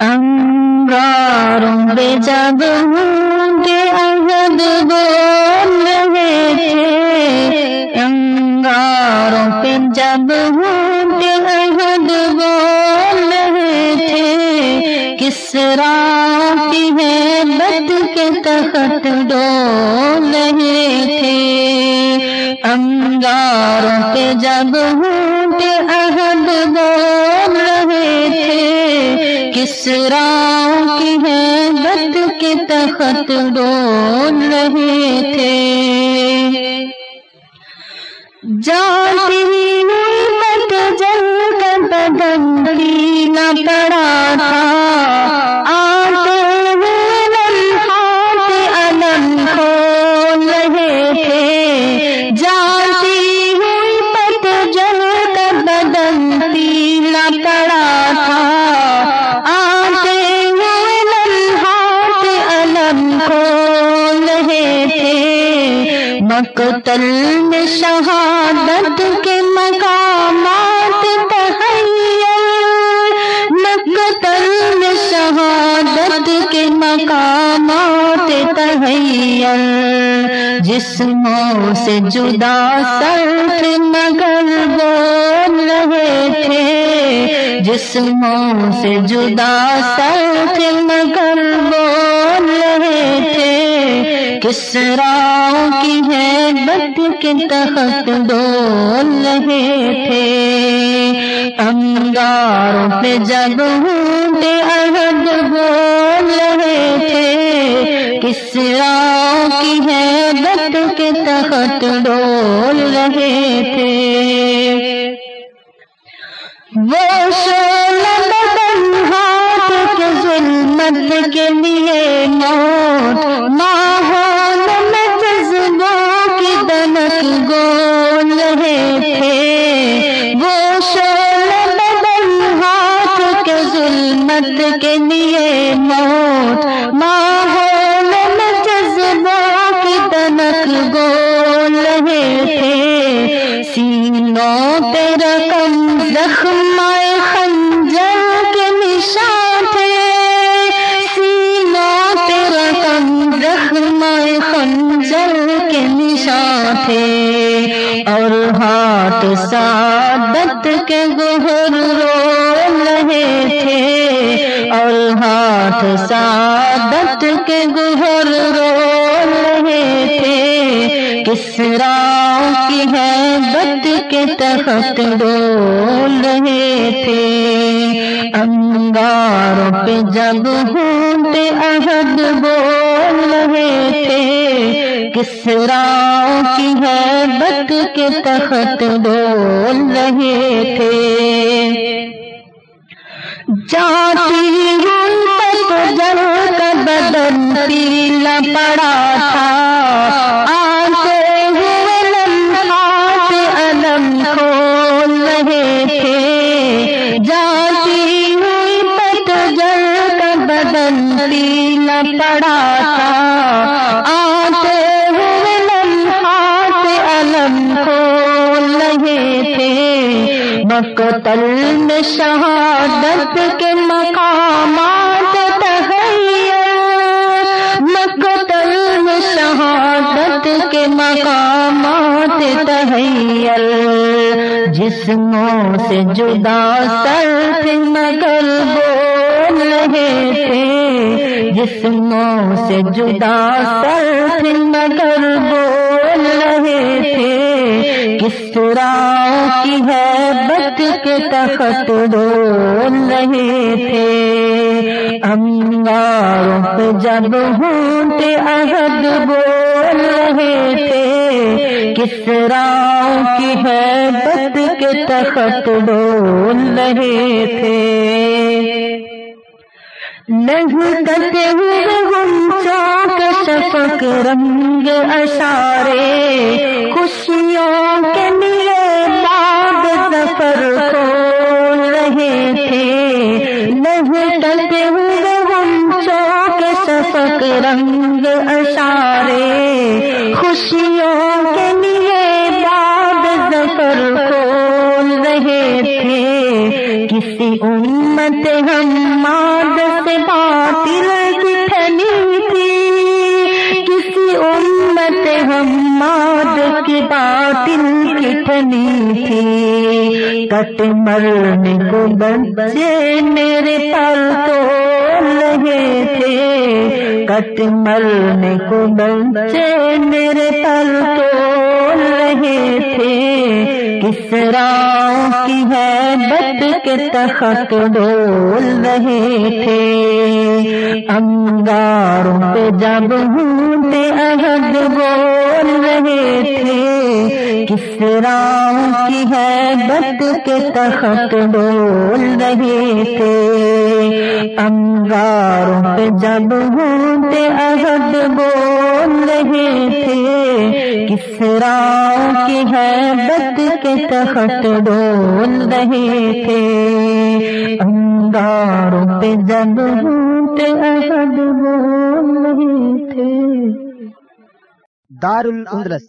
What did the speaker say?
انگاروں پہ جب ہوں کے عہد بول رہے تھے انگاروں پہ جب ہوں کے عہد بول رہے تھے کس راہ کی ہے بت کے تخت ڈول رہے تھے انگاروں پہ جب ہوں کے عہد بول رہے تھے کس راؤں کی ہے بت کے تخت ڈول رہے تھے؟ جاتی مقتل میں شہادت کے مقامات تحیر مقتل میں شہادت کے مقامات تحیر جسموں سے جدا سرف مگر بول رہے تھے۔ جسموں سے جدا سرف مگر کس راہ کی ہے بت کے تخت ڈول رہے تھے۔ انگاروں پہ جب پہ عہد بول رہے تھے کس راہ کی ہے بت کے تخت ڈول رہے تھے۔ وہ شولہ بدن ہاتھ کے ظلمت کے لیے موت ماحول موت۔ ماحول میں جذبوں کی دنک گول رہے تھے۔ سینوں پہ رقم زخم خنجر کے نشان تھے۔ سینوں پہ رقم زخم خنجر کے نشان تھے۔ اور ہاتھ سعادت کے گہر رو رہے تھے۔ اور ہاتھ سعادت کے گہر رو رہے تھے۔ کس راہ کی ہے بت کے تخت ڈول رہے تھے۔ انگاروں پہ جب ہوں پہ عہد بول رہے تھے۔ کس راہ کی ہے بت کے تخت ڈول رہے تھے۔ جاتی پڑا تھا۔ آتے ہوئے لمحات علم کھول رہے تھے۔ جاتی ہوئی پت کا بدن پیلا پڑا تھا۔ آتے ہوئے لمحات علم کھول رہے تھے۔ مقتل میں شہادت کے مقامات کے مقامات تحیر جسموں سے جدا سر مگر بول رہے تھے۔ جسموں سے جدا سر مگر بول رہے تھے کس راہ کی ہے بت کے تخت ڈول رہے تھے۔ انگاروں پہ جب ہوں پہ عہد بول رہے تھے۔ کس راہ کی ہے بت کے تخت ڈول رہے تھے۔ نہیں کرتے ہوئے ہم چاک شفق رنگ اشارے، خوشیوں کے لیے باد سفر کھول رہے تھے۔ نہیں کرتے ہوئے ہم چاک شفق رنگ اشارے، خوشیوں کے لیے امت ہم مادت باطل کی ٹھنی تھی، کسی امت ہم ماد کی باطل کی ٹھنی تھی۔ کٹ مرنے کو بچے میرے پل تو لگے تھے۔ کٹ مرنے کو بچے میرے پل تو رہے تھے۔ کس کی ہے بت کے تخت ڈول رہے تھے۔ انگاروں پہ جب ہوں احد عہد بول رہے تھے کس راہ کی ہے بت کے تخت ڈول رہے تھے۔ انگاروں پہ جب ہوں عہد بول رہے تھے کس راہ کی ہے بت کے تخت ڈول رہے تھے۔ انگاروں پہ جب عہد بول رہے تھے۔ دار الاندلس